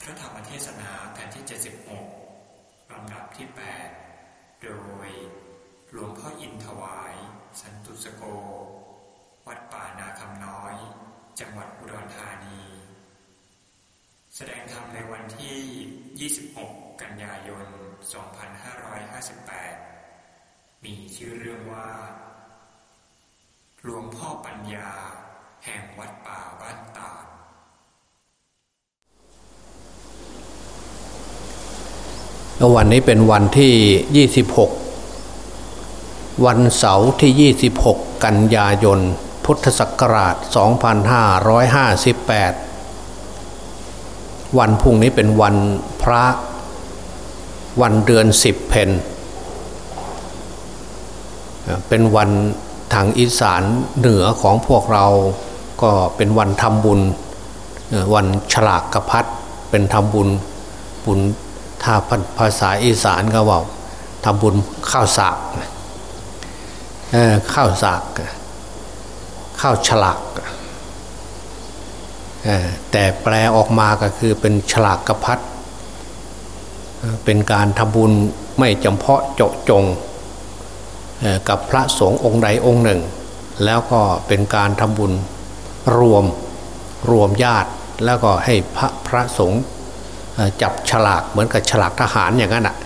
พระธรรมเทศนาแผ่นที่ 76 ลำดับที่ 8 โดยหลวงพ่ออินถวาย สันตุสโก วัดป่านาคำน้อย จังหวัดอุดรธานี แสดงธรรมในวันที่ 26 กันยายน 2558 มีชื่อเรื่องว่า หลวงพ่อปัญญา แห่งวัดป่าบ้านตาด วันนี้เป็นวันที่ 26 วันเสาร์ที่ 26 กันยายน พุทธศักราช 2558 วันพุ่งนี้เป็นวันพระ วันเดือนสิบเพนเป็นวันทางอีสานเหนือของพวกเราก็เป็นวันทำบุญ วันฉลากกระพัดเป็นทำบุญบุญ ถ้าภาษาอีสานก็ว่าทำบุญข้าวสากข้าวสากข้าวฉลากแต่แปลออกมาก็คือเป็นฉลากกระพัดเป็นการทำบุญไม่จำเพาะเจาะจงกับพระสงฆ์องค์ใดองค์หนึ่ง แล้วก็เป็นการทำบุญรวมรวมญาติ แล้วก็ให้พระพระสงฆ์ จับฉลากเหมือนกับฉลากทหารอย่างนั้นอะ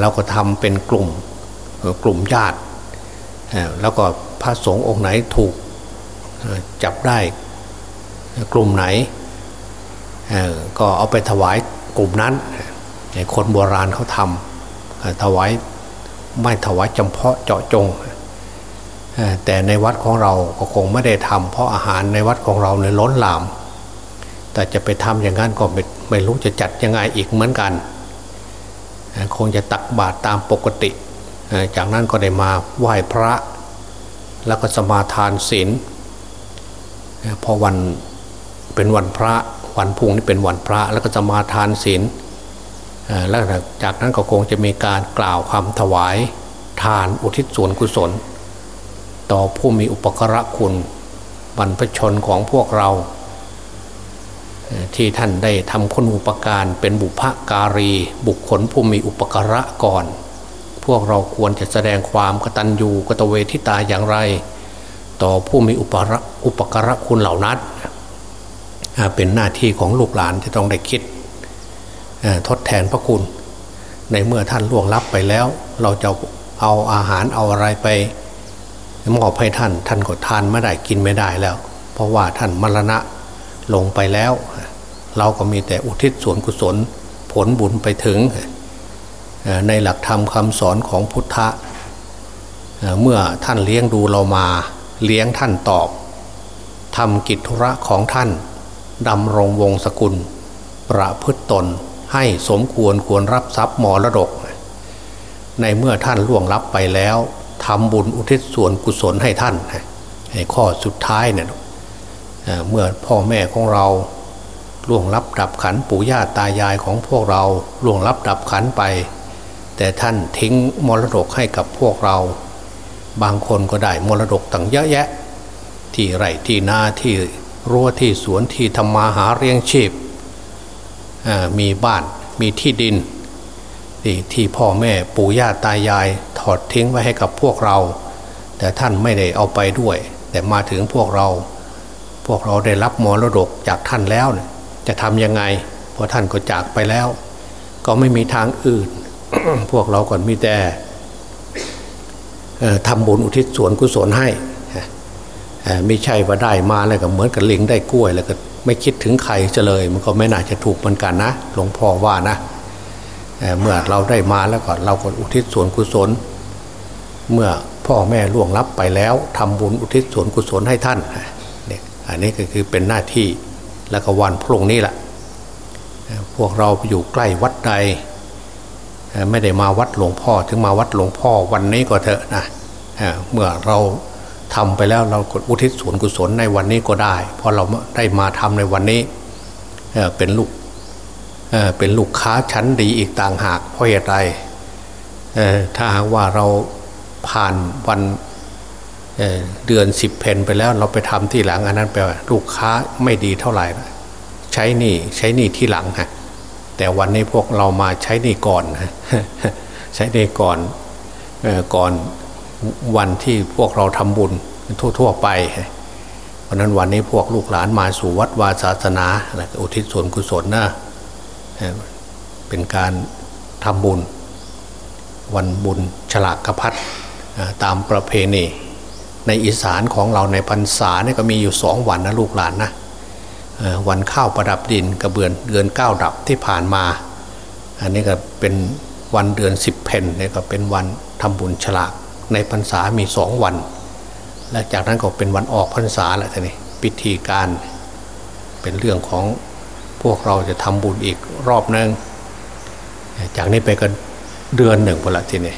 เราก็ทำเป็นกลุ่มกลุ่มญาติแล้วก็พระสงฆ์องค์ไหนถูกจับได้กลุ่มไหนก็เอาไปถวายกลุ่มนั้นคนโบราณเขาทำถวายไม่ถวายจำเพาะเจาะจง แต่ในวัดของเราก็คงไม่ได้ทำเพราะอาหารในวัดของเราเนี่ยล้นหลาม แต่จะไปทำอย่างนั้นก็ ไม่รู้จะจัดยังไงอีกเหมือนกัน คงจะตักบาตรตามปกติ จากนั้นก็ได้มาไหว้พระ แล้วก็สมาทานศีลพอวันเป็นวันพระวันพุ่งนี่เป็นวันพระ แล้วก็สมาทานศีลแล้วจากนั้นก็คงจะมีการกล่าวคำถวาย ทานอุทิศส่วนกุศล ต่อผู้มีอุปกระคุณบรรพชนของพวกเรา ที่ท่านได้ทำคุณอุปการเป็นบุพการี บุคคลผู้มีอุปการะก่อน พวกเราควรจะแสดงความกตัญญูกตเวทิตาอย่างไร ต่อผู้มีอุปรอุปการะคุณเหล่านั้นเป็นหน้าที่ของลูกหลานที่ต้องได้คิดทดแทนพระคุณ ในเมื่อท่านล่วงลับไปแล้ว เราจะเอาอาหารเอาอะไรไปมอบให้ท่าน ท่านก็ทานไม่ได้กินไม่ได้แล้ว เพราะว่าท่านมรณะ ลงไปแล้ว เราก็มีแต่อุทิศส่วนกุศลผลบุญไปถึง ในหลักธรรมคำสอนของพุทธะเมื่อท่านเลี้ยงดูเรามา เลี้ยงท่านตอบทำกิจธุระของท่านดำรงวงศกุล ประพฤตตนให้สมควรควรรับทรัพย์มรดก ในเมื่อท่านล่วงลับไปแล้วทำบุญอุทิศส่วนกุศลให้ท่านให้ข้อสุดท้ายเนี่ย เมื่อพ่อแม่ของเราล่วงลับดับขันปู่ย่าตายายของพวกเราล่วงลับดับขันไป แต่ท่านทิ้งมรดกให้กับพวกเรา บางคนก็ได้มรดกตั้งเยอะแยะ ที่ไร่ที่นาที่รั้วที่สวนที่ทำมาหาเรียงชีพมีบ้านมีที่ดินที่ที่พ่อแม่ปู่ย่าตายายถอดทิ้งไว้ให้กับพวกเรา แต่ท่านไม่ได้เอาไปด้วย แต่มาถึงพวกเรา พวกเราได้รับมรดกจากท่านแล้วเนี่ยจะทำยังไงพอท่านก็จากไปแล้ว ก็ไม่มีทางอื่น พวกเราก่อนมีแต่ทำบุญอุทิศส่วนกุศลให้ไม่ใช่ว่าได้มาแล้วก็เหมือนกับลิงได้กล้วย แล้วก็ไม่คิดถึงใครจะเลย มันก็ไม่น่าจะถูกเหมือนกันนะ หลวงพ่อว่านะเเมื่อเราได้มาแล้วก็เราก็อุทิศส่วนกุศล เมื่อพ่อแม่ล่วงลับไปแล้วทำบุญอุทิศส่วนกุศลให้ท่านเอันนี้ก็คือเป็นหน้าที่แล้วก็วันพรุ่งนี้แหละพวกเราอยู่ใกล้วัดใด ไม่ได้มาวัดหลวงพ่อถึงมาวัดหลวงพ่อวันนี้ก็เถอะนะเมื่อเราทำไปแล้วเรากดอุทิศส่วนกุศลในวันนี้ก็ได้เพราะเราได้มาทำในวันนี้เป็นลูกเป็นลูกค้าชั้นดีอีกต่างหากเพราะเหตุใดถ้าหากว่าเราผ่านวัน เเดือนสิบเพนไปแล้วเราไปทำที่หลังอันนั้นแปลว่าลูกค้าไม่ดีเท่าไหร่ใช้หนี้ใช้หนี้ที่หลังฮะแต่วันนี้พวกเรามาใช้หนี้ก่อนฮะใช้หนี้ก่อนก่อนวันที่พวกเราทำบุญทั่ว ๆ ไปเพราะนั้นวันนี้พวกลูกหลานมาสู่วัดวาศาสนาอุทิศส่วนกุศลนะเป็นการทำบุญ วันบุญฉลากกระพัดตามประเพณี ในอีสานของเราในพรรษาเนี่ยก็มีอยู่สองวันนะลูกหลานนะวันข้าวประดับดินกระเบือนเดือนเก้าดับที่ผ่านมา อันนี้ก็เป็นวันเดือนสิบเพนเนี่ยก็เป็นวันทำบุญฉลากในพรรษามีสองวัน และจากนั้นก็เป็นวันออกพรรษาแหละท่านี่พิธีการเป็นเรื่องของพวกเราจะทำบุญอีกรอบนึงจากนี้ไปก็เดือนหนึ่งพอละทีนี้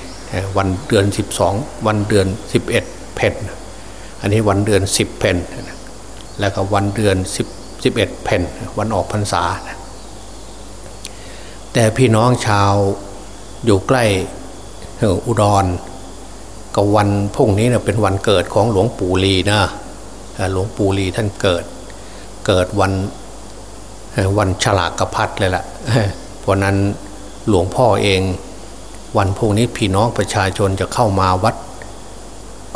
วันเดือนสิบสองวันเดือนสิบ เพนอันนี้วันเดือนสิบเพนแล้วก็วันเดือนสิบสิบเอ็ดเพนวันออกพรรษา แต่พี่น้องชาวอยู่ใกล้อุดรก็วันพุ่งนี้เนะเป็นวันเกิดของหลวงปู่ลีนะหลวงปู่ลีท่านเกิด เกิดวันวันฉลากกระพัดเลยละ่ะเพราะนั้นหลวงพ่อเอง วันพุ่งนี้พี่น้องประชาชนจะเข้ามาวัด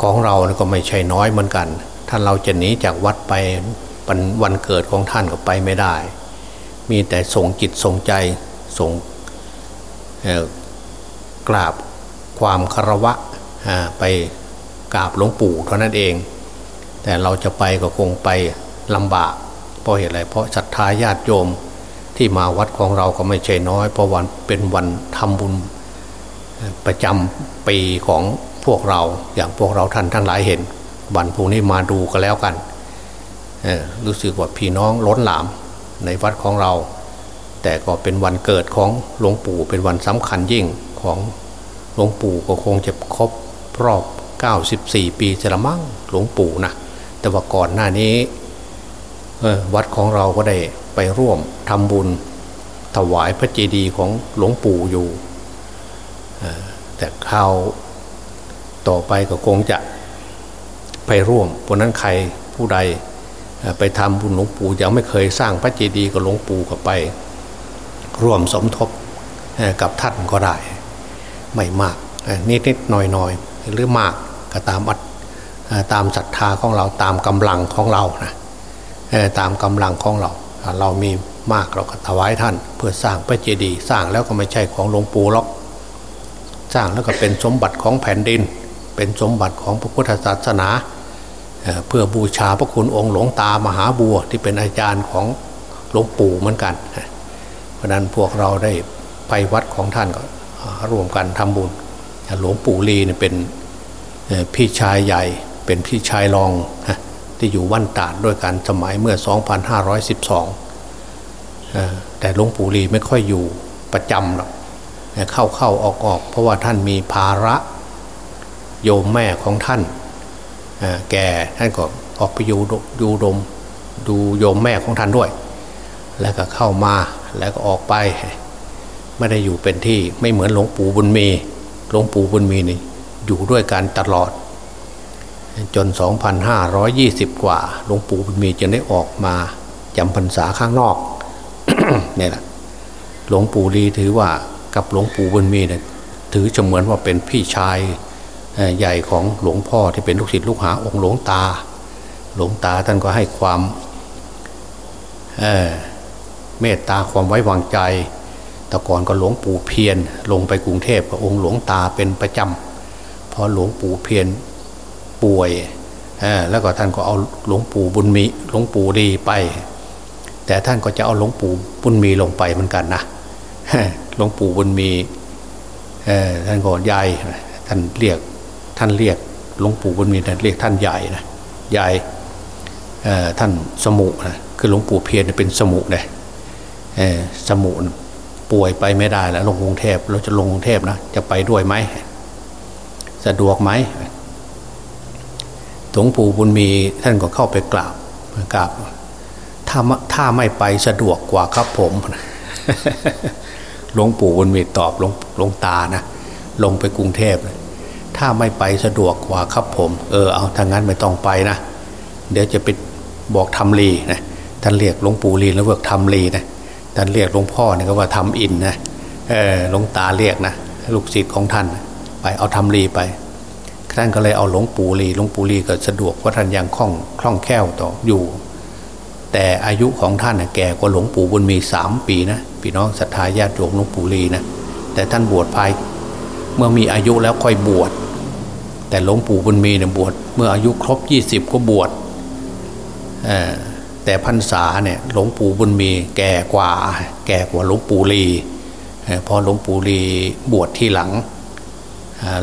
ของเราก็ไม่ใช่น้อยเหมือนกันถ้านเราจะหนีจากวัดไปวันเกิดของท่านก็ไปไม่ได้ มีแต่ส่งจิตส่งใจส่งกราบความคารวะไปกราบหลวงปู่เท่านั้นเอง แต่เราจะไปก็คงไปลำบาก เพราะเหตุอะไร เพราะศรัทธาญาติโยมที่มาวัดของเราก็ไม่ใช่น้อย เพราะวันเป็นวันทำบุญประจำปีของ พวกเราอย่างพวกเราท่านทั้งหลายเห็นวันพรุ่งนี้มาดูกันแล้วกันรู้สึกว่าพี่น้องล้นหลามในวัดของเรา แต่ก็เป็นวันเกิดของหลวงปู่เป็นวันสำคัญยิ่งของหลวงปู่ก็คงจะครบรอบ 94 ปีจะละมั่งหลวงปู่นะแต่ว่าก่อนหน้านี้วัดของเราก็ได้ไปร่วมทำบุญถวายพระเจดีย์ของหลวงปู่อยู่แต่ข้าว ต่อไปก็คงจะไปร่วมเพราะนั้นใครผู้ใดไปทำบุญหลวงปู่ยังไม่เคยสร้างพระเจดีย์กับหลวงปู่ก็ไปร่วมสมทบกับท่านก็ได้ ไม่มากนิดนิดหน่อยหน่อยหรือมากก็ตามอัดตามศรัทธาของเราตามกำลังของเรานะตามกำลังของเรา เรามีมากเราก็ถวายท่าน เพื่อสร้างพระเจดีย์สร้างแล้วก็ไม่ใช่ของหลวงปู่หรอก สร้างแล้วก็เป็นสมบัติของแผ่นดิน เป็นสมบัติของพระพุทธศาสนา เพื่อบูชาพระคุณองค์หลวงตามหาบัวที่เป็นอาจารย์ของหลวงปู่เหมือนกัน เพราะนั้นพวกเราได้ไปวัดของท่านก็ร่วมกันทำบุญ หลวงปู่ลีเป็นพี่ชายใหญ่ เป็นพี่ชายรองที่อยู่วันตาดด้วยกันสมัยเมื่อ 2512 แต่หลวงปู่ลีไม่ค่อยอยู่ประจำหรอกเข้าเข้าออกออกเพราะว่าท่านมีภาระ โยมแม่ของท่านแก่ท่านก็ออกไปอยู่ดูดมดูโยมแม่ของท่านด้วย แล้วก็เข้ามาแล้วก็ออกไป ไม่ได้อยู่เป็นที่ไม่เหมือนหลวงปู่บุญมีหลวงปู่บุญมีนี่อยู่ด้วยกันตลอด จน 2,520 กว่าหลวงปู่บุญมีจึงได้ออกมาจำพรรษาข้างนอกเนี่ยแหละหลวงปู่ลีถือว่ากับหลวงปู่บุญมีเนี่ยถือเสมือนว่าเป็นพี่ชาย ใหญ่ของหลวงพ่อที่เป็นลูกศิษย์ลูกหาองค์หลวงตา หลวงตาท่านก็ให้ความเเมตตาความไว้วางใจแต่ก่อนก็หลวงปู่เพียรลงไปกรุงเทพกับองค์หลวงตาเป็นประจำพอหลวงปู่เพียรป่วยแล้วก็ท่านก็เอาหลวงปู่บุญมีหลวงปู่ดีไป แต่ท่านก็จะเอาหลวงปู่บุญมีลงไปเหมือนกันนะหลวงปู่บุญมีท่านก็ยายท่านเรียก ท่านเรียกหลวงปู่บุญมีท่านเรียกท่านใหญ่นะใหญ่ท่านสมุนะคือหลวงปู่เพียรเป็นสมุเลยสมุป่วยไปไม่ได้แล้วลงกรุงเทพเราจะลงกรุงเทพนะจะไปด้วยไหมสะดวกไหมหลวงปู่บุญมีท่านก็เข้าไปกราบกราบถ้าถ้าไม่ไปสะดวกกว่าครับผมหลวงปู่บุญมีตอบหลวงหลวงตานะลงไปกรุงเทพ ถ้าไม่ไปสะดวกกว่าครับผม เออเอาทางนั้นไม่ต้องไปนะ เดี๋ยวจะไปบอกทำลีนะท่านเรียกหลวงปู่ลีแล้วเรียกทำลีนะท่านเรียกหลวงพ่อเนี่ยก็ว่าทำอินนะเออหลวงตาเรียกนะลูกศิษย์ของท่าน ไปเอาทำลีไปท่านก็เลยเอาหลวงปู่ลีหลวงปู่ลีก็สะดวกเพราะท่านยังคล่องคล่องแคล่วต่ออยู่ แต่อายุของท่านนะแก่กว่าหลวงปู่บุญมีสามปีนะพี่น้องศรัทธาญาติโยมหลวงปู่ลีนะแต่ท่านบวชภายเมื่อมีอายุแล้วค่อยบวช แต่หลวงปู่บุญมีเนี่ยบวชเมื่ออายุครบยี่สิบก็บวชแต่พรรษาเนี่ยหลวงปู่บุญมีแก่กว่า แก่กว่าหลวงปู่ลีพอหลวงปู่ลีบวชที่หลัง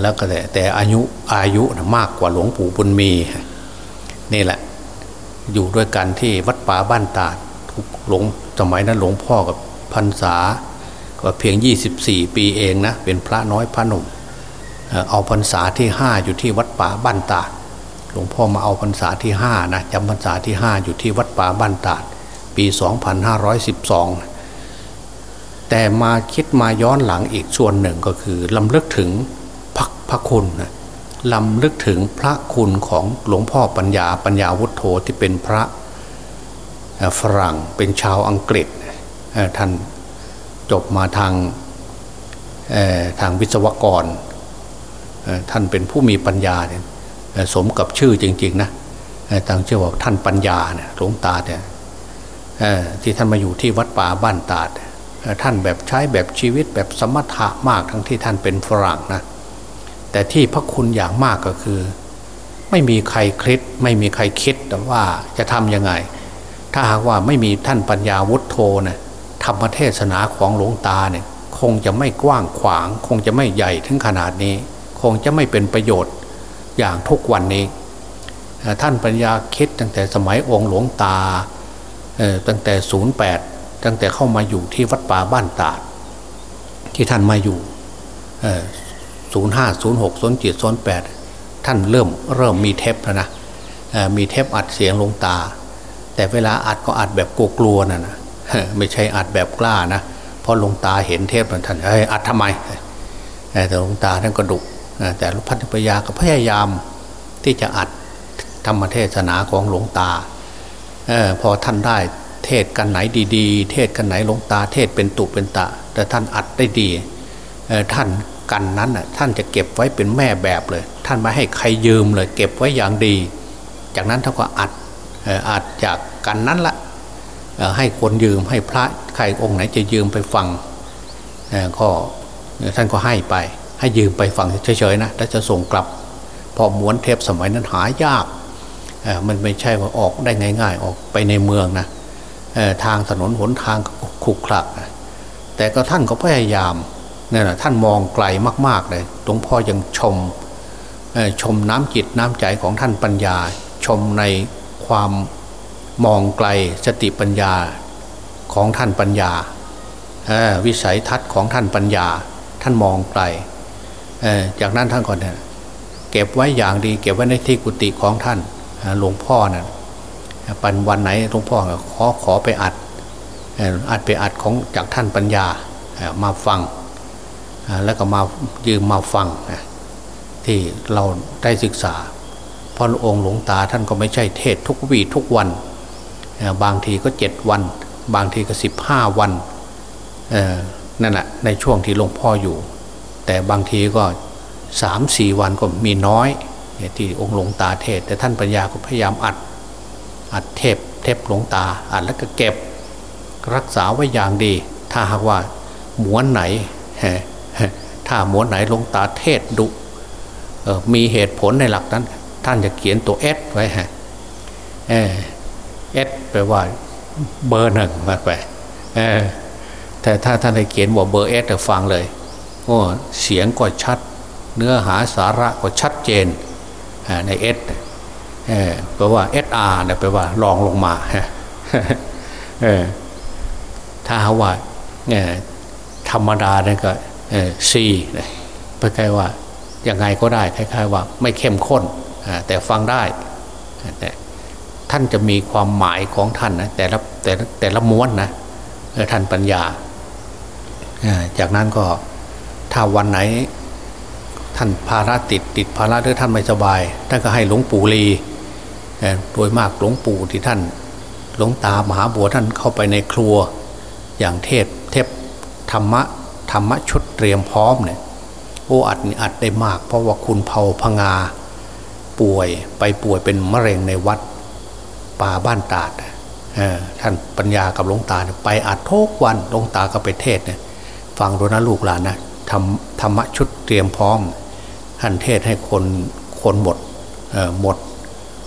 แล้วก็แต่แต่อายุอายุมากกว่าหลวงปู่บุญมีนี่แหละ อยู่ด้วยกันที่วัดป่าบ้านตาดหลวงสมัยนั้นหลวงพ่อกับพรรษาก็เพียง 24 ปีเองนะ เป็นพระน้อยพระหนุ่ม เอาพรรษาที่ห้าอยู่ที่วัดป่าบ้านตาดหลวงพ่อมาเอาพรรษาที่ห้านะจำพรรษาที่ห้าอยู่ที่วัดป่าบ้านตาด ปี 2512 แต่มาคิดมาย้อนหลังอีกส่วนหนึ่งก็คือลำลึกถึงพระพระคุณนะลำลึกถึงพระคุณของหลวงพ่อปัญญาปัญญาวุฒโธที่เป็นพระฝรั่งเป็นชาวอังกฤษท่านจบมาทางทางวิศวกร ท่านเป็นผู้มีปัญญาเนี่ยสมกับชื่อจริงๆนะต่างเชื่อว่าท่านปัญญาเนี่ยหลวงตาเนี่ยที่ท่านมาอยู่ที่วัดป่าบ้านตาดท่านแบบใช้แบบชีวิตแบบสมถะมากทั้งที่ท่านเป็นฝรั่งนะแต่ที่พระคุณอย่างมากก็คือ ไม่มีใครคิดไม่มีใครคิดแต่ว่าจะทำยังไง ถ้าหากว่าไม่มีท่านปัญญาวุฒโธนะธรรมเทศนาของหลวงตาเนี่ยคงจะไม่กว้างขวาง คงจะไม่ใหญ่ถึงขนาดนี้ คงจะไม่เป็นประโยชน์อย่างทุกวันนี้ ท่านปัญญาคิดตั้งแต่สมัยองค์หลวงตาตั้งแต่ศูนย์แปดตั้งแต่เข้ามาอยู่ที่วัดป่าบ้านตาด ที่ท่านมาอยู่ศูนย์ห้าศูนย์หกศูนย์จ็ดศูนย์แปดท่านเริ่มเริ่มมีเทปแล้วนะมีเทปอัดเสียงลงตา แต่เวลาอัดก็อัดแบบกลัวๆนะนะไม่ใช่อัดแบบกล้านะเพราะลงตาเห็นเทปท่านเฮ้ยอัดทำไมแต่ลงตาท่านก็ดุ แต่พันธปยาก็พยายามที่จะอัดธรรมเทศนาของหลวงตาอพอท่านได้เทศกันไหนดีๆ เทศกันไหนหลวงตา เทศเป็นตุเป็นตะ แต่ท่านอัดได้ดีท่านกันนั้นน่ะท่านจะเก็บไว้เป็นแม่แบบเลย ท่านไม่ให้ใครยืมเลย เก็บไว้อย่างดี จากนั้นท่านก็อัดอัดจากกันนั้นละให้คนยืมให้พระใครองค์ไหนจะยืมไปฟังก็ท่านก็ให้ไป ให้ยืมไปฟังเฉยๆนะแล้วจะส่งกลับ พอม้วนเทปสมัยนั้นหายากมันไม่ใช่ว่าออกได้ง่าย ๆ ออกไปในเมืองนะทางถนนหนทางขุกขลักแต่ก็ท่านก็พยายามนี่แหละท่านมองไกลมากๆเลยหลวงพ่อยังชมชมน้ำจิตน้ำใจของท่านปัญญา ชมในความมองไกลสติปัญญาของท่านปัญญาวิสัยทัศน์ของท่านปัญญา ท่านมองไกล จากนั้นท่านก่อนเนี่ยเก็บไว้อย่างดี เก็บไว้ในที่กุฏิของท่านหลวงพ่อนะ่ะปันวันไหนหลวงพ่อขอขอไปอัดอัดไปอัดของจากท่านปัญญามาฟังแล้วก็มายืมมาฟังที่เราได้ศึกษาพระองค์หลวงตาท่านก็ไม่ใช่เทศทุกวีทุกวัน บางทีก็เจ็ดวัน บางทีก็สิบห้าวันนั่นแหละในช่วงที่หลวงพ่ออยู่ แต่บางทีก็สามสี่วันก็มีน้อยที่องค์หลวงตาเทศ แต่ท่านปัญญาก็พยายามอัด อัดเทปเทปหลวงตา อัดแล้วก็เก็บ รักษาไว้อย่างดี ถ้าหากว่าม้วนไหนถ้าม้วนไหนหลวงตาเทศดุมีเหตุผลในหลักนั้น ท่านจะเขียนตัว S ไว้ฮะ S แปลว่าเบอร์หนึ่งมาไปแต่ถ้าท่านได้เขียนว่าเบอร์ S ฟังเลย เสียงก็ชัด เนื้อหาสาระก็ชัดเจนใน Sแปลว่าเอสอาร์เนี่ยแปลว่าลองลงมาถ้าว่าธรรมดาเนี่ยก็ซีไปคล้ว่ายังไงก็ได้คล้ายๆว่าไม่เข้มข้นแต่ฟังได้แต่ท่านจะมีความหมายของท่านนะแต่ละแต่แต่ละม้วนนะท่านปัญญาจากนั้นก็ ถ้าวันไหน ท่านภาระติดติดภาระหรือท่านไม่สบาย ท่านก็ให้หลวงปู่ลีโดยมากหลวงปู่ที่ท่านหลวงตามหาบัวท่านเข้าไปในครัว อย่างเทศเทพธรรมะธรรมะชุดเตรียมพร้อมเนี่ยโอ้อัดอัดได้มาก เพราะว่าคุณเผาพงา ป่วยไปป่วยเป็นมะเร็งในวัดป่าบ้านตาดท่านปัญญากับหลวงตาไปอัดทุกวันหลวงตาก็ไปเทศเนี่ยฟังดูนะลูกหลานนะ ทำธรรมะชุดเตรียมพร้อมท่านเทศให้คนคนหมดหมด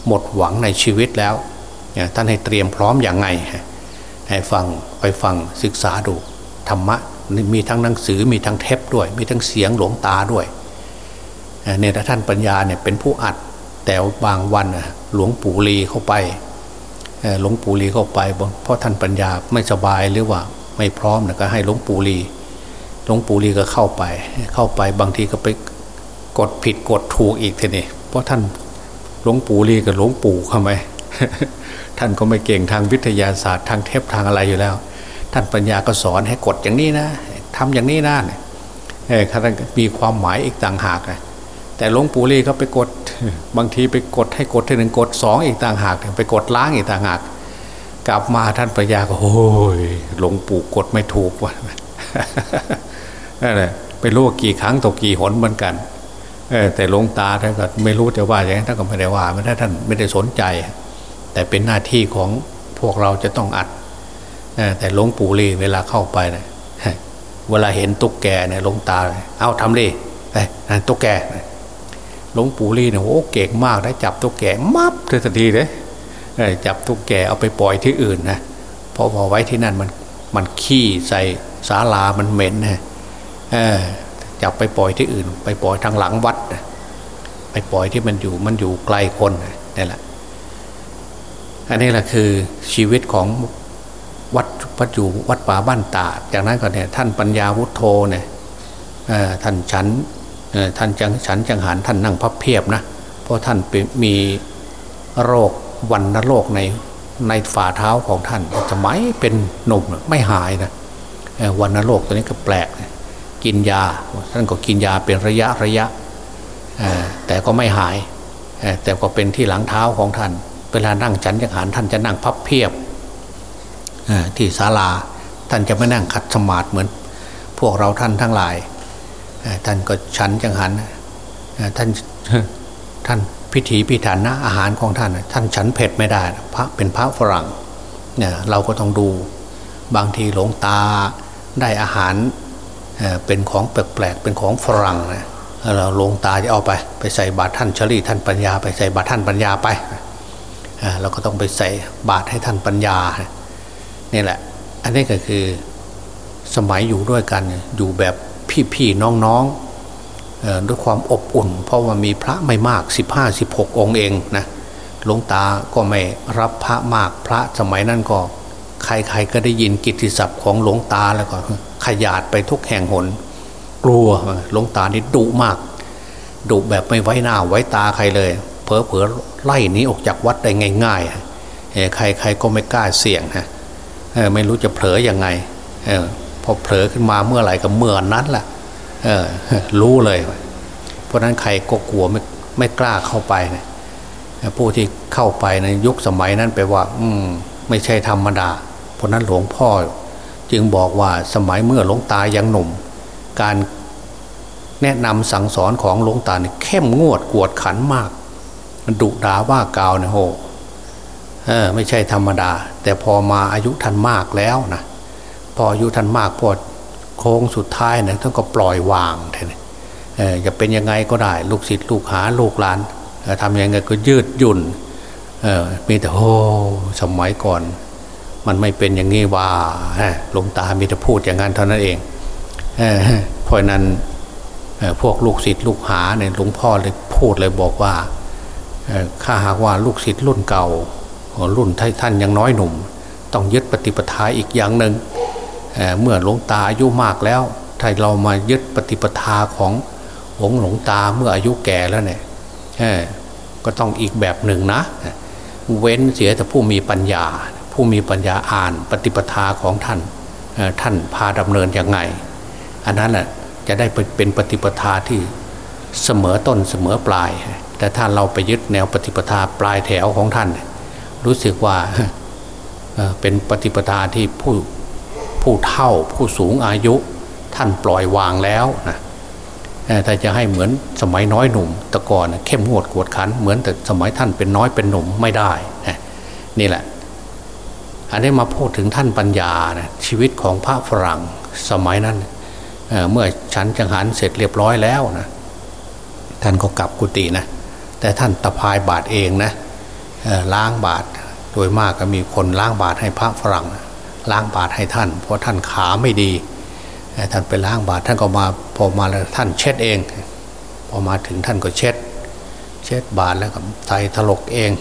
หมดหวังในชีวิตแล้วท่านให้เตรียมพร้อมอย่างไง ให้ฟังไปฟังศึกษาดูธรรมะมีทั้งหนังสือมีทั้งเทปด้วย มีทั้งเสียงหลวงตาด้วยเนี่ยท่านปัญญาเนี่ยเป็นผู้อัดแต่บางวันหลวงปู่ลีเข้าไปหลวงปู่ลีเข้าไปเพราะท่านปัญญาไม่สบายหรือว่าไม่พร้อมนะก็ให้หลวงปู่ลี ลวงปู่ลีก็เข้าไป เข้าไปบางทีก็ไปกดผิดกดถูกอีกทีนี่เพราะท่านหลวงปู่ลีกับหลวงปู่เข้าไปท่านก็ไม่เก่งทางวิทยาศาสตร์ทางเทพทางอะไรอยู่แล้ว ท่านปัญญาก็สอนให้กดอย่างนี้นะทำอย่างนี้นะเออท่านมีความหมายอีกต่างหากนะแต่หลวงปู่ลีเขาไปกดบางทีไปกดให้กดที่หนึ่งกดสองอีกต่างหากไปกดล้างอีกต่างหาก กลับมาท่านปัญญาก็โอ้ยหลวงปู่กดไม่ถูกว่ะ นั่นแหละไปรู้กี่ครั้งตกกี่หนเหมือนกันแต่หลวงตาท่านก็ไม่รู้จะว่าอย่างนั้นท่านก็ไม่ได้ว่าไม่ได้ท่านไม่ได้สนใจ แต่เป็นหน้าที่ของพวกเราจะต้องอัดแต่หลวงปู่ลีเวลาเข้าไปเนี่ยเวลาเห็นตุ๊กแกเนี่ยหลวงตา เอาทำดิไอ้ตุ๊กแกหลวงปู่ลีเนี่ยโอ้เก่งมากนะจับตุ๊กแกมับทันทีเลยจับตุ๊กแกเอาไปปล่อยที่อื่นนะเพราะพอไว้ที่นั่นมันมันขี้ใส่ศาลามันเหม็นนะ จับไปปล่อยที่อื่น ไปปล่อยทางหลังวัดไปปล่อยที่มันอยู่มันอยู่ไกลคนนี่แหละอันนี้แหละคือชีวิตของวัดวัดอยู่วัดป่าบ้านตาจากนั้นก็เนี่ยท่านปัญญาวุฒโธเนี่ยท่านฉันท่านจังฉันจังหันท่านนั่งพับเพียบนะเพราะท่านมีโรควันนโรคในในฝ่าเท้าของท่านสมัยเป็นหนุ่มไม่หายนะวันนโรคตัวนี้ก็แปลก กินยาท่านก็กินยาเป็นระยะระยะแต่ก็ไม่หาย แต่ก็เป็นที่หลังเท้าของท่าน เวลานั่งฉันจังหันท่านจะนั่งพับเพียบที่ศาลาท่านจะไม่นั่งคัดสมาธิเหมือน พวกเราท่านทั้งหลายท่านก็ฉันจังหันท่านท่านพิถีพิถันนะอาหารของท่าน ท่านฉันเผ็ดไม่ได้พระเป็นพระฝรั่งเนี่ยเราก็ต้องดู บางทีหลงตาได้อาหาร เป็นของแปลกๆ เป็นของฝรั่งนะเราหลวงตาจะเอาไป ไปใส่บาตรท่านชลีท่านปัญญา ไปใส่บาตรท่านปัญญาไปเราก็ต้องไปใส่บาตรให้ท่านปัญญานี่แหละ อันนี้ก็คือสมัยอยู่ด้วยกันอยู่แบบพี่ๆน้องๆด้วยความอบอุ่น เพราะว่ามีพระไม่มาก 15-16 องค์เองนะหลวงตาก็ไม่รับพระมากพระสมัยนั้นก็ ใครๆก็ได้ยินกิตติศัพท์ของหลวงตาแล้วก็ ขยาดไปทุกแห่งหน กลัวหลวงตานี่ดุมากดุแบบไม่ไว้หน้าไว้ตาใครเลย เพอเพอไล่นี้ออกจากวัดได้ง่ายๆใครใครก็ไม่กล้าเสี่ยงนะไม่รู้จะเผลอยังไงพอเผลอขึ้นมาเมื่อไหร่ก็เมื่อนั้นแหละรู้เลย เพราะนั้นใครก็กลัวไม่ไม่กล้าเข้าไปนะผู้ที่เข้าไปในยุคสมัยนั้นไปว่า อืมไม่ใช่ธรรมดา เพราะนั้นหลวงพ่อ จึงบอกว่าสมัยเมื่อหลวงตายังหนุ่ม การแนะนำสั่งสอนของหลวงตาเนี่ยเข้มงวดกวดขันมากมันดุด่าว่ากาวเนี่ยโหเออไม่ใช่ธรรมดา แต่พอมาอายุท่านมากแล้วนะพออายุท่านมากพอโค้งสุดท้ายเนี่ยท่านก็ปล่อยวางท่านเออจะเป็นยังไงก็ได้ ลูกศิษย์ลูกหาลูกหลานทำยังไงก็ยืดหยุ่นเออมีแต่โอ้สมัยก่อน มันไม่เป็นอย่างนี้ว่าหลวงตามีแต่พูดอย่างนั้นเท่านั้นเองเออเพราะนั้นพวกลูกศิษย์ลูกหาเนี่ยหลวงพ่อเลยพูดเลยบอกว่าข้าหากว่าลูกศิษย์รุ่นเก่ารุ่นท่านยังน้อยหนุ่ม ต้องยึดปฏิปทาอีกอย่างหนึ่งเเมื่อหลวงตาอายุมากแล้วถ้าเรามายึดปฏิปทาขององค์หลวงตาเมื่ออายุแก่แล้วเนี่ยก็ต้องอีกแบบหนึ่งนะ เว้นเสียแต่ผู้มีปัญญา ผู้มีปัญญาอ่านปฏิปทาของท่านท่านพาดำเนินยังไง อันนั้นแหละจะได้เป็นปฏิปทาที่เสมอต้นเสมอปลาย แต่ถ้าเราไปยึดแนวปฏิปทาปลายแถวของท่าน รู้สึกว่าเป็นปฏิปทาที่ผู้ผู้เท่าผู้สูงอายุท่านปล่อยวางแล้วนะถ้าจะให้เหมือนสมัยน้อยหนุ่มตะก่อนเข้มงวดกวดขัน เหมือนแต่สมัยท่านเป็นน้อยเป็นหนุ่มไม่ได้นี่แหละ อันนี้มาพูดถึงท่านปัญญานะชีวิตของพระฝรั่งสมัยนั้นเเมื่อฉันจังหันเสร็จเรียบร้อยแล้วนะท่านก็กลับกุฏินะแต่ท่านตะพายบาทเองนะล้างบาทโดยมากก็มีคนล้างบาทให้พระฝรั่งล้างบาทให้ท่าน เพราะท่านขาไม่ดีท่านไปล้างบาทท่านก็มาพอมาแล้วท่านเช็ดเองพอมาถึงท่านก็เช็ด เช็ดบาทแล้วก็ใส่ถลกเอง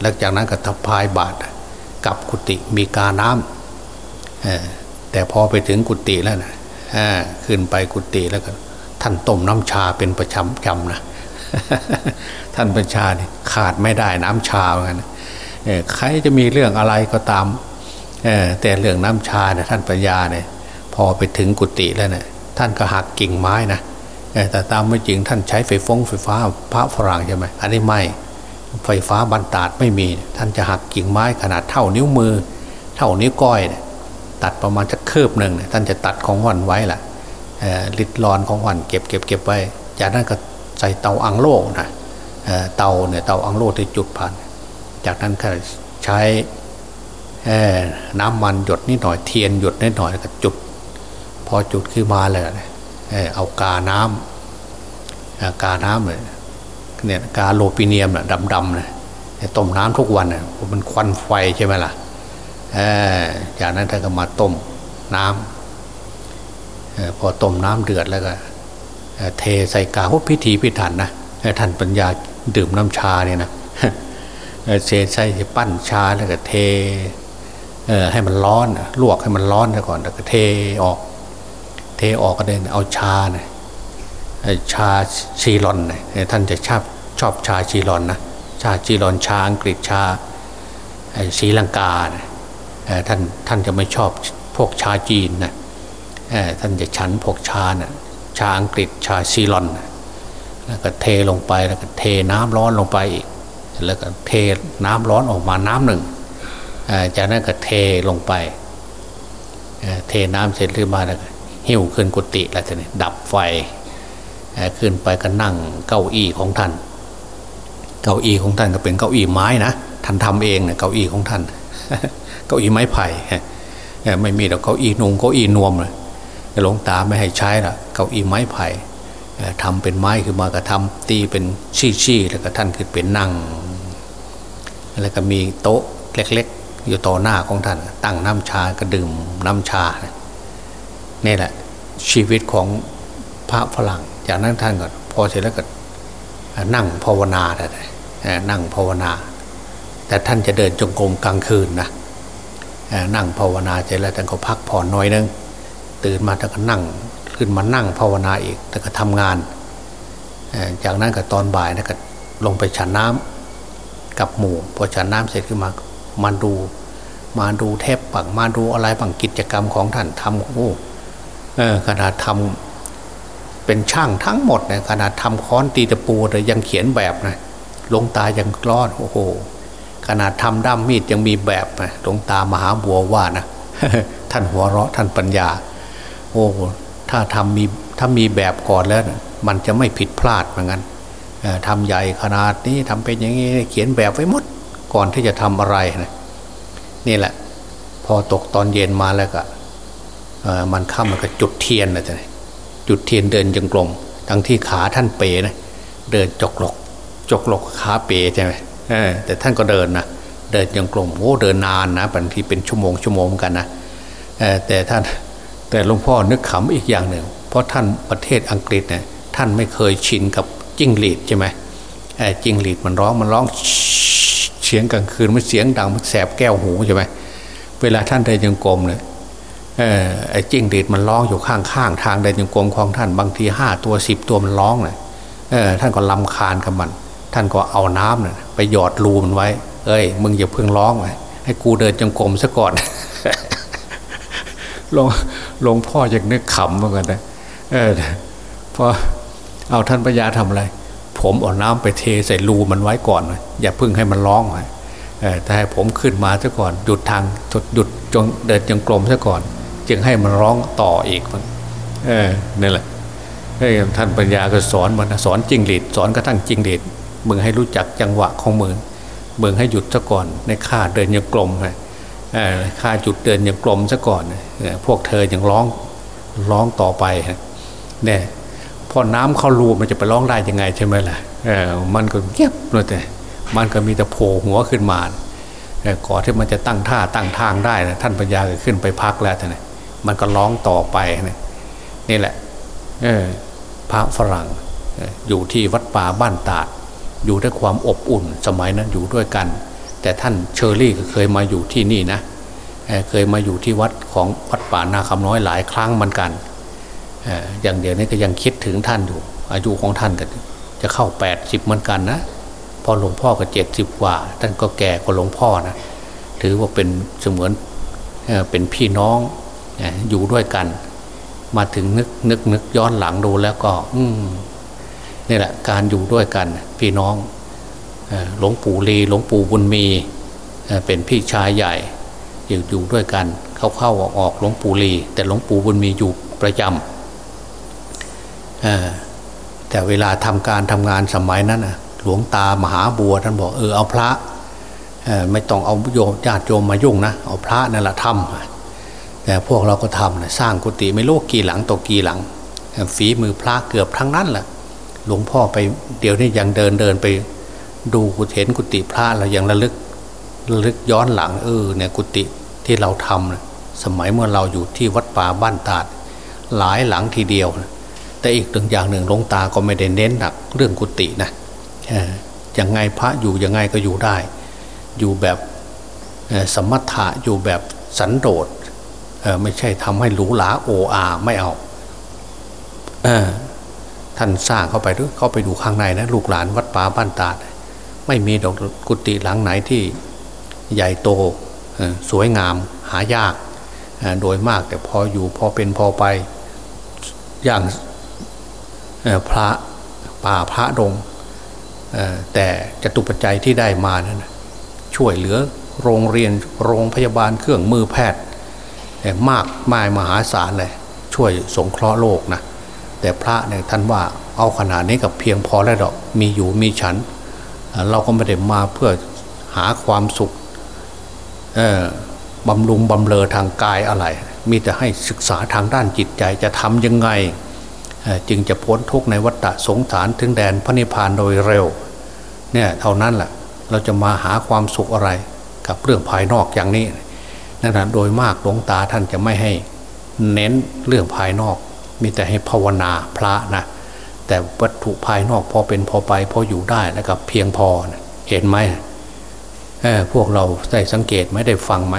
แล้วจากนั้นก็ทับพายบาท กับกุฏิมีกาน้ำแต่พอไปถึงกุฏิแล้วนะขึ้นไปกุฏิแล้วก็ท่านต้มน้ำชาเป็นประจำจำนะท่านประชานี่ขาดไม่ได้น้ำชาเหมือนกันใครจะมีเรื่องอะไรก็ตามแต่เรื่องน้ำชาเนี่ยท่านปัญญาเนี่ยพอไปถึงกุฏิแล้วเนี่ยท่านก็หักกิ่งไม้นะแต่ตามไม่จริงท่านใช้ไฟฟงไฟฟ้าพระฝรั่งใช่ไหมอันนี้ไม่ ไฟฟ้าบรรดาดไม่มี ท่านจะหักกิ่งไม้ขนาดเท่านิ้วมือ เท่านิ้วก้อยเนี่ยตัดประมาณจะคืบหนึ่งท่านจะตัดของหวันไว้แหละลิดรอนของหวันเก็บเก็บเก็บไว้ จากนั้นก็ใส่เตาอังโล่นะเตาเนี่ยเตาอังโล่ที่จุดผ่าน จากนั้นก็ใช้น้ำมันหยดนิดหน่อยเทียนหยดนิดหน่อยแล้วก็จุด พอจุดขึ้นมาเลยเอากาน้ำกาน้ำเลย เนี่ยกาโลปิเนียมน่ะดำๆนะต้มน้ำทุกวันน่ะมันควันไฟใช่ไหมล่ะจากนั้นท่านก็มาต้มน้ำพอต้มน้ำเดือดแล้วก็เทใส่กาพิธีพิถันนะท่านปัญญาดื่มน้ำชาเนี่ยนะเศษใส่ปั้นชาแล้วก็เทให้มันร้อนลวกให้มันร้อนซะก่อนแล้วก็เทออก เทออกก็เดินเอาชาเนี่ย ชาชีรอนเนี่ยท่านจะชอบชอบชาชีรอนนะชาชีรอนชาอังกฤษชาศรีลังกาเนี่ยท่านท่านจะไม่ชอบพวกชาจีนนะท่านจะฉันพวกชาเนี่ยชาอังกฤษชาซีรอนแล้วก็เทลงไปแล้วก็เทน้ำร้อนลงไปอีกแล้วก็เทน้ำร้อนออกมาน้ำหนึ่งจากนั้นก็เทลงไปเทน้ำเสร็จขึ้นมาแล้วหิ้วขึ้นกุฏิแล้วทีนี้ดับไฟ ขึ้นไปก็นั่งเก้าอี้ของท่าน เก้าอี้ของท่านก็เป็นเก้าอี้ไม้นะท่านทำเองเนี่ยเก้าอี้ของท่าน เก้าอี้ไม้ไผ่ไม่มีแต่เก้าอี้นุงเก้าอี้นวมเลยหลวงตาไม่ให้ใช้ละเก้าอี้ไม้ไผ่ทำเป็นไม้คือมากระทำตีเป็นชี้ๆแล้วก็ท่านคือเป็นนั่ง แล้วก็มีโต๊ะเล็ก ๆ อยู่ต่อหน้าของท่าน ตั้งน้ำชาก็ดื่มน้ำชานี่แหละชีวิตของพระฝรั่ง จากนั้นท่านก็พอเสร็จแล้วก็นั่งภาวนาแต่นั่งภาวนา แต่ท่านจะเดินจงกรมกลางคืนนะนั่งภาวนาเสร็จแล้วท่านก็พักผ่อนน้อยนึงตื่นมาแล้วก็นั่งขึ้นมานั่งภาวนาอีกแล้วก็ทำงาน จากนั้นก็ตอนบ่ายนะก็ลงไปฉันน้ำกับหมู่พอฉันน้ำเสร็จขึ้นมามาดู มาดูเทปปังมาดูอะไรบางกิจกรรมของท่านทำโอ้ขนาดทำ เป็นช่างทั้งหมดเนี่ยขนาดทำค้อนตีตะปูแต่ยังเขียนแบบนะลงตายังกรอดโอ้โหขนาดทำด้ามมีดยังมีแบบนะลงตามหาบัวว่านะท่านหัวเราะท่านปัญญา โอ้ถ้าทำมีถ้ามีแบบก่อนแล้วนะมันจะไม่ผิดพลาดเหมือนกันทำใหญ่ขนาดนี้ทำเป็นอย่างนี้เขียนแบบไว้หมดก่อนที่จะทำอะไรนะนี่แหละ พอตกตอนเย็นมาแล้วก็มันข้ามมันก็จุดเทียนนะจ๊ะ จุดเทียนเดินจงกรมทั้งที่ขาท่านเป๋นะเดินจกหลกจกหลกขาเป๋ใช่ไหมแต่ท่านก็เดินนะเดินจงกรมโอ้เดินนานนะบางทีเป็นชั่วโมงชั่วโมงกันนะแต่ท่านแต่หลวงพ่อนึกขำอีกอย่างหนึ่ง เพราะท่านประเทศอังกฤษเนี่ยท่านไม่เคยชินกับจิ้งหรีดใช่ไหมจิ้งหรีดมันร้องมันร้องเสียงกลางคืนมันเสียงดังมันแสบแก้วหูใช่ไหมเวลาท่านเดินยังกรมเลย ไอ้จิ้งหรีดมันร้องอยู่ข้างๆทางเดินยังกรมของท่านบางทีห้าตัวสิบตัวมันร้องเลยท่านก็ลำคาญกับมัน ท่านก็เอาน้ำเนี่ยไปหยอดรูมันไว้ เอ้ย มึงอย่าเพิ่งร้องเลยให้กูเดินจงกรมซะก่อนหลวงลงพ่ออยังนึกขำเหมือนกันนะเออพอเอาท่านปัญญาทำอะไร ผมเอาน้ำไปเทใส่รูมันไว้ก่อน อย่าพึ่งให้มันร้องแต่ให้ผมขึ้นมาซะก่อน หยุดทางหยุดจงเดินจงกรมซะก่อน จึงให้มันร้องต่ออีกเออนี่แหละท่านปัญญาก็สอนมันสอนจริงหลีดสอนกระทั่งจริงหลีดมึงให้รู้จักจังหวะของมึงมึงให้หยุดซะก่อนในข้าเดินยังกลมไงข้าจุดเดินยังกลมซะก่อนพวกเธอยังร้องร้องต่อไปเนี่ยพอน้ำเข้ารูมันจะไปร้องได้ยังไงใช่ไหมล่ะมันก็เงียบเลยแต่มันก็มีแต่โผล่หัวขึ้นมาก่อนที่มันจะตั้งท่าตั้งทางได้นะท่านปัญญาก็ขึ้นไปพักแล้วท่าน มันก็ร้องต่อไปนะนี่แหละเออพระฝรั่งอยู่ที่วัดป่าบ้านตาด อยู่ด้วยความอบอุ่นสมัยนั้นอยู่ด้วยกัน แต่ท่านเชอรี่ก็เคยมาอยู่ที่นี่นะเคยมาอยู่ที่วัดของวัดป่านาคำน้อยหลายครั้งเหมือนกันอย่างเดียวนี้ก็ยังคิดถึงท่านอยู่ อายุของท่านก็จะเข้าแปดสิบเหมือนกันนะพอหลวงพ่อก็เจ็ดสิบกว่า ท่านก็แก่กว่าหลวงพ่อนะถือว่าเป็นเสมือนเป็นพี่น้อง อยู่ด้วยกัน มาถึงนึกนึกนึกย้อนหลังดูแล้วก็ อืนี่แหละ การอยู่ด้วยกัน พี่น้องหลวงปู่ลีหลวงปู่บุญมีเป็นพี่ชายใหญ่อยู่อยู่ด้วยกันเข้าเข้าออกออกหลวงปู่ลี แต่หลวงปู่บุญมีอยู่ประจำแต่เวลาทำการทำงานสมัยนั้นหลวงตามหาบัวท่านบอกเออเอาพระไม่ต้องเอาโยมญาติโยมมายุ่งนะ เอาพระนั่นแหละทำ พวกเราก็ทำนะสร้างกุฏิไม่รู้กี่หลังต่อกี่หลัง ฝีมือพระเกือบทั้งนั้นแหละหลวงพ่อไปเดี๋ยวนี้ยังเดินเดินไปดูกุเห็นกุฏิพระเรายังระลึกระลึกย้อนหลังเออเนี่ยกุฏิที่เราทำสมัยเมื่อเราอยู่ที่วัดป่าบ้านตาด หลายหลังทีเดียวแต่อีกหนึ่งอย่างหนึ่งหลวงตาก็ไม่ได้เน้นหนักเรื่องกุฏินะยังไงพระอยู่ยังไงก็อยู่ได้ อยู่แบบสมถะอยู่แบบสันโดษ ไม่ใช่ทำให้หรูหราโออาไม่เอาท่านสร้างเข้าไปหรือเข้าไปดูข้างในนะลูกหลานวัดป่าบ้านตาด ไม่มีดอกกุฏิหลังไหนที่ใหญ่โตสวยงามหายากโดยมากแต่พออยู่พอเป็นพอไปอย่างพระป่าพระดงแต่จตุปัจจัยที่ได้มานั้นช่วยเหลือโรงเรียนโรงพยาบาลเครื่องมือแพทย์ มากมายมหาศาลเลยช่วยสงเคราะห์โลกนะแต่พระเนี่ยท่านว่าเอาขนาดนี้กับเพียงพอแล้วดอกมีอยู่มีฉัน เราก็ไม่ได้มาเพื่อหาความสุขบำรุงบำเลอทางกายอะไร มีแต่ให้ศึกษาทางด้านจิตใจจะทำยังไง จึงจะพ้นทุกข์ในวัฏสงสารถึงแดนพระนิพพานโดยเร็วเนี่ยเท่านั้นแหละเราจะมาหาความสุขอะไรกับเรื่องภายนอกอย่างนี้ นั่นแหะโดยมากหลวงตาท่านจะไม่ให้เน้นเรื่องภายนอก มีแต่ให้ภาวนาพระนะแต่วัตถุภายนอกพอเป็นพอไปพออยู่ได้แล้วกับเพียงพอนะเห็นไหมพวกเราได้สังเกตไหมได้ฟังไหม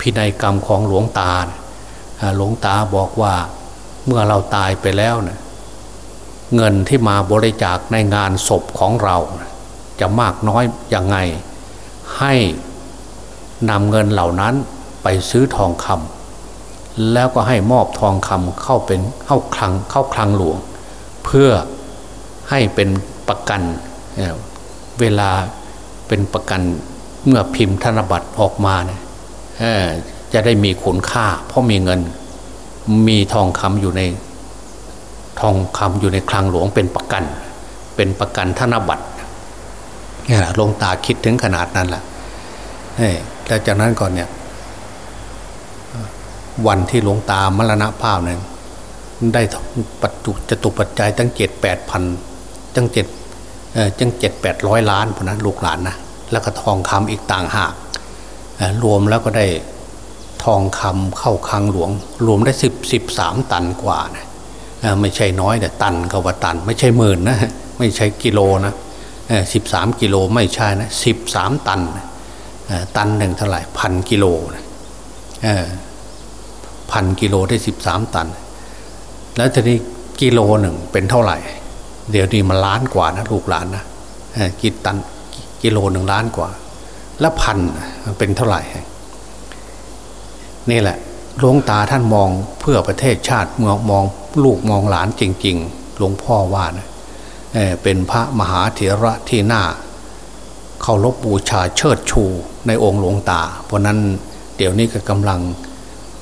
พินัยกรรมของหลวงตาหลวงตาบอกว่าเมื่อเราตายไปแล้วเนะเงินที่มาบริจาคในงานศพของเรา จะมากน้อยอย่างไงให้ นำเงินเหล่านั้นไปซื้อทองคำแล้วก็ให้มอบทองคำเข้าเป็นเข้าคลังเข้าคลังหลวง เพื่อให้เป็นประกันเวลาเป็นประกันเมื่อพิมพ์ธนบัตรออกมาเนี่ยจะได้มีคุณค่า เพราะมีเงินมีทองคำอยู่ในทองคำอยู่ในคลังหลวงเป็นประกัน เป็นประกันธนบัตรเนี่ยลงตาคิดถึงขนาดนั้นแหละ แล้วจากนั้นก่อนเนี่ย วันที่หลวงตามรณภาพเนี่ยได้ปัจจุจตุปัจจัยตั้งเจ็ดแปดพันตั้งเจ็ดจังเจ็ดแปดร้อยล้านพนะลูกหลานนะแล้วก็ทองคำอีกต่างหากรวมแล้วก็ได้ทองคำเข้าคลังหลวง รวมได้สิบสิบสามตันกว่านะไม่ใช่น้อยแต่ตันก็ว่าตัน ไม่ใช่หมื่นนะไม่ใช่กิโลนะสิบสามกิโลไม่ใช่นะสิบสามตัน ตันหนึ่งเท่าไหร่พันกิโลนะพันกิโลได้สิบสามตัน แล้วทีนี้กิโลหนึ่งเป็นเท่าไหร่ เดี๋ยวนี้มันล้านกว่านะลูกหลานนะกิตันกิโลหนึ่งล้านกว่า แล้วพันเป็นเท่าไหร่ นี่แหละหลวงตาท่านมองเพื่อประเทศชาติเมื่อมองลูกมองหลานจริง ๆ หลวงพ่อว่านะเเป็นพระมหาเถระที่น่า เคารพบูชาเชิดชูในองค์หลวงตา เพราะนั้นเดี๋ยวนี้ก็กำลัง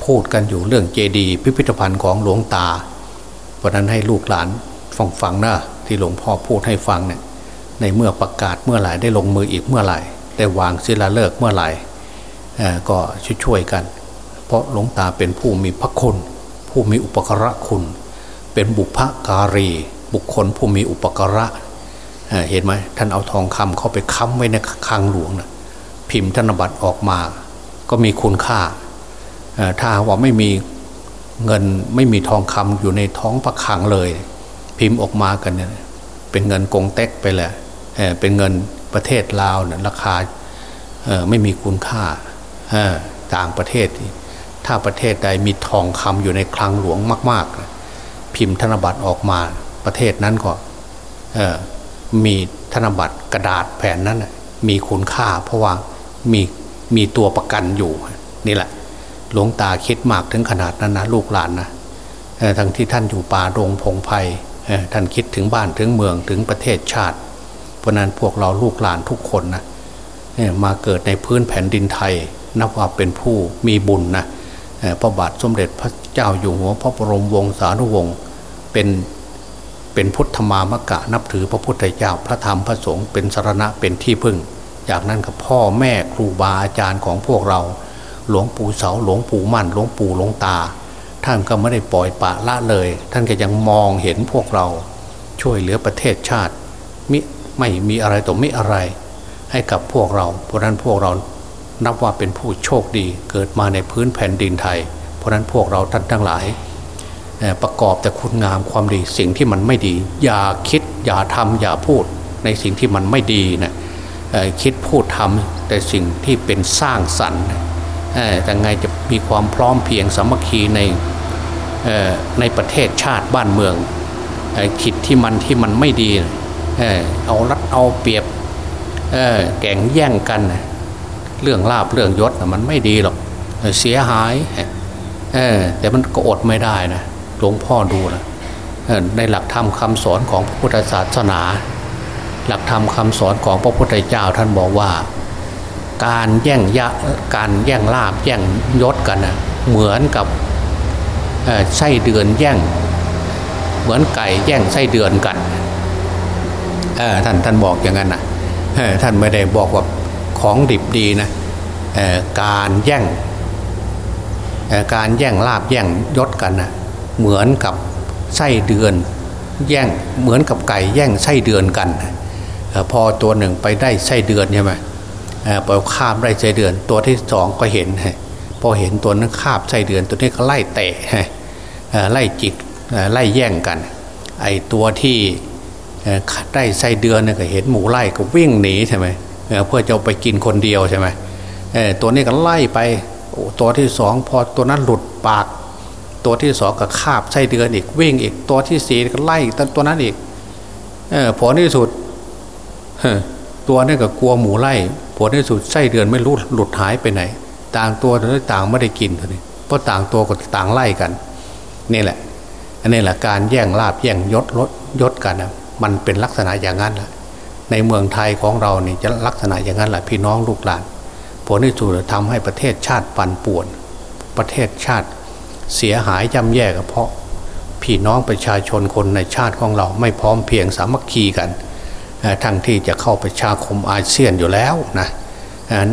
พูดกันอยู่เรื่องเจดีย์พิพิธภัณฑ์ของหลวงตา เพราะนั้นให้ลูกหลานฟังฟังนะที่หลวงพ่อพูดให้ฟังเนี่ยในเมื่อประกาศเมื่อไหร่ได้ลงมืออีกเมื่อไหร่ได้วางศิลาฤกษ์เมื่อไหร่ก็ช่วยๆกัน เพราะหลวงตาเป็นผู้มีพระคุณ ผู้มีอุปกระคุณ เป็นบุพการี บุคคลผู้มีอุปกระ เห็นไหมท่านเอาทองคำเข้าไปค้ำไว้ในคลังหลวงนะพิมพ์ธนบัตรออกมา ก็มีคุณค่าถ้าว่าไม่มีเงินไม่มีทองคำอยู่ในท้องประคังเลย พิมพ์ออกมากันเนี่ยเป็นเงินกงเต็กไปแหละเป็นเงินประเทศลาวเนี่ยราคาไม่มีคุณค่าต่างประเทศ ถ้าประเทศใดมีทองคำอยู่ในคลังหลวงมาก ๆ พิมพ์ธนบัตรออกมาประเทศนั้นก็ มีธนบัตรกระดาษแผ่นนั้นมีคุณค่า เพราะว่ามีมีตัวประกันอยู่นี่แหละ หลวงตาคิดมากถึงขนาดนั้นนะลูกหลานนะทั้งที่ท่านอยู่ป่าโรงพงไพ่ท่านคิดถึงบ้านถึงเมืองถึงประเทศชาติ เพราะนั้นพวกเราลูกหลานทุกคนนะมาเกิดในพื้นแผ่นดินไทย นับว่าเป็นผู้มีบุญนะพระบาทสมเด็จพระเจ้าอยู่หัวพระบรมวงศานุวงศ์เป็น เป็นพุทธมามกะนับถือพระพุทธเจ้าพระธรรมพระสงฆ์เป็นสารณะเป็นที่พึ่ง จากนั้นกับพ่อแม่ครูบาอาจารย์ของพวกเรา หลวงปู่เสาหลวงปู่มั่นหลวงปู่หลวงตา ท่านก็ไม่ได้ปล่อยปะละเลย ท่านก็ยังมองเห็นพวกเรา ช่วยเหลือประเทศชาติมิไม่มีอะไรต่อไม่อะไร ให้กับพวกเรา เพราะนั้นพวกเรานับว่าเป็นผู้โชคดีเกิดมาในพื้นแผ่นดินไทย เพราะนั้นพวกเราท่านทั้งหลาย ประกอบแต่คุณงามความดีสิ่งที่มันไม่ดี อย่าคิดอย่าทำอย่าพูดในสิ่งที่มันไม่ดีนะคิดพูดทำแต่สิ่งที่เป็นสร้างสรรค์แต่ไงจะมีความพร้อมเพียงสามัคคีในในประเทศชาติบ้านเมืองคิดที่มันที่มันไม่ดีเอารัดเอาเปรียบแก่งแย่งกัน เรื่องลาบเรื่องยศมันไม่ดีหรอกเสียหายแต่มันก็อดไม่ได้นะ หลวงพ่อดูนะในหลักธรรมคำสอนของพระพุทธศาสนา หลักธรรมคำสอนของพระพุทธเจ้าท่านบอกว่า การแย่งยะการแย่งลาบแย่งยศกันนะเหมือนกับไส้เดือนแย่ง เหมือนไก่แย่งไส้เดือนกันท่านท่านบอกอย่างนั้นนะท่านไม่ได้บอกว่าของดิบดีนะการแย่งการแย่งลาบแย่งยศกันนะ เหมือนกับไส้เดือนแย่งเหมือนกับไก่แย่งไส้เดือนกัน พอตัวหนึ่งไปได้ไส้เดือนใช่ไหมพอข้ามไล่ไส้เดือน ตัวที่สองก็เห็นพอเห็นตัวนั้นคาบไส้เดือนตัวนี้ก็ไล่เตะไล่จิกไล่แย่งกัน ไอตัวที่ได้ไส้เดือนก็เห็นหมูไล่ก็วิ่งหนีใช่ไหมเพื่อจะไปกินคนเดียวใช่ไหมตัวนี้ก็ไล่ไปตัวที่สองพอตัวนั้นหลุดปาก ตัวที่สองก็คาบไส้เดือนอีกวิ่งอีกตัวที่สี่ก็ไล่ตัวนั้นอีกอผลที่สุดตัวนี้ก็กลัวหมูไล่ผลที่สุดไส้เดือนไม่รู้หลุดหายไปไหน ต่างตัวต่างไม่ได้กินเลยเพราะต่างตัวก็ต่างไล่กัน นี่แหละ อันนี้แหละการแย่งลาบแย่งยศลดยศกันนะมันเป็นลักษณะอย่างนั้นแหละในเมืองไทยของเราเนี่ยจะลักษณะอย่างนั้นแหละพี่น้องลูกหลาน ผลที่สุดทำให้ประเทศชาติปั่นป่วน ประเทศชาติ เสียหายย่ำแย่ก็เพราะพี่น้องประชาชนคนในชาติของเราไม่พร้อมเพียงสามัคคีกันทั้งที่จะเข้าประชาคมอาเซียนอยู่แล้วนะ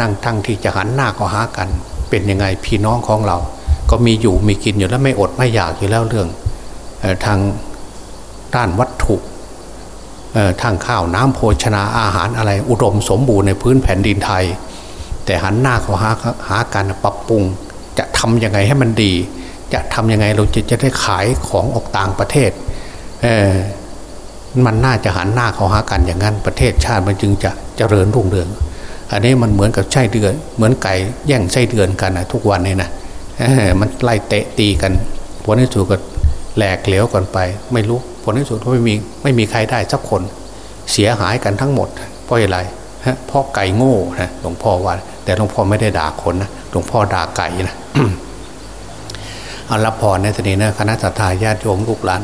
นั่งทั้งที่จะหันหน้าเข้าหากัน เป็นยังไงพี่น้องของเรา ก็มีอยู่มีกินอยู่แล้วไม่อดไม่อยากอยู่แล้วเรื่องทางด้านวัตถุทางข้าวน้ำโภชนาอาหารอะไรอุดมสมบูรณ์ในพื้นแผ่นดินไทย แต่หันหน้าเข้าหาหาการปรับปรุง จะทำยังไงให้มันดี จะทำยังไงเราจะจะได้ขายของออกต่างประเทศมันน่าจะหันหน้าเข้าหากันอย่างนั้นประเทศชาติมันจึงจะเจริญรุ่งเรือง อันนี้มันเหมือนกับไส้เดือน เหมือนไก่แย่งไส้เดือนกันนะทุกวันนี่นะมันไล่เตะตีกันผลที่สุดก็แหลกเหลวกันไป ไม่รู้ผลที่สุดก็ไม่มีไม่มีใครได้สักคนเสียหายกันทั้งหมดเพราะอะไรเพราะไก่โง่นะหลวงพ่อว่า แต่หลวงพ่อไม่ได้ด่าคนนะหลวงพ่อด่าไก่นะ เอารับพรในตอนนี้นะคณะสัตยาญาติโยมลูกหลาน